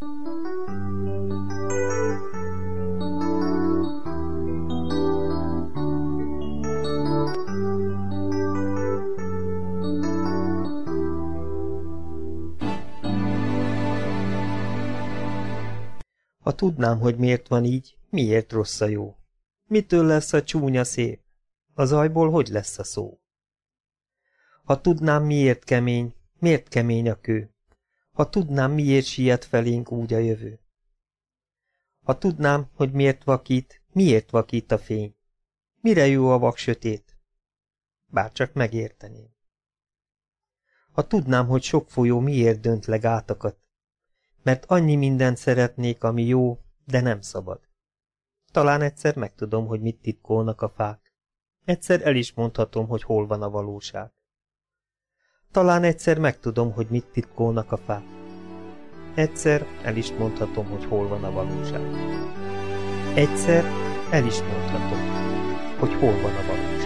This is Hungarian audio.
Ha tudnám, hogy miért van így, miért rossz a jó? Mitől lesz a csúnya szép? A zajból hogy lesz a szó? Ha tudnám, miért kemény, miért kemény a kő? Ha tudnám, miért siet felénk úgy a jövő? Ha tudnám, hogy miért vakít, miért vakít a fény? Mire jó a vak sötét? Bárcsak megérteném. Ha tudnám, hogy sok folyó miért dönt le gátakat, mert annyi mindent szeretnék, ami jó, de nem szabad. Talán egyszer megtudom, hogy mit titkolnak a fák. Egyszer el is mondhatom, hogy hol van a valóság. Talán egyszer megtudom, hogy mit titkolnak a fák. Egyszer el is mondhatom, hogy hol van a valóság. Egyszer el is mondhatom, hogy hol van a valóság.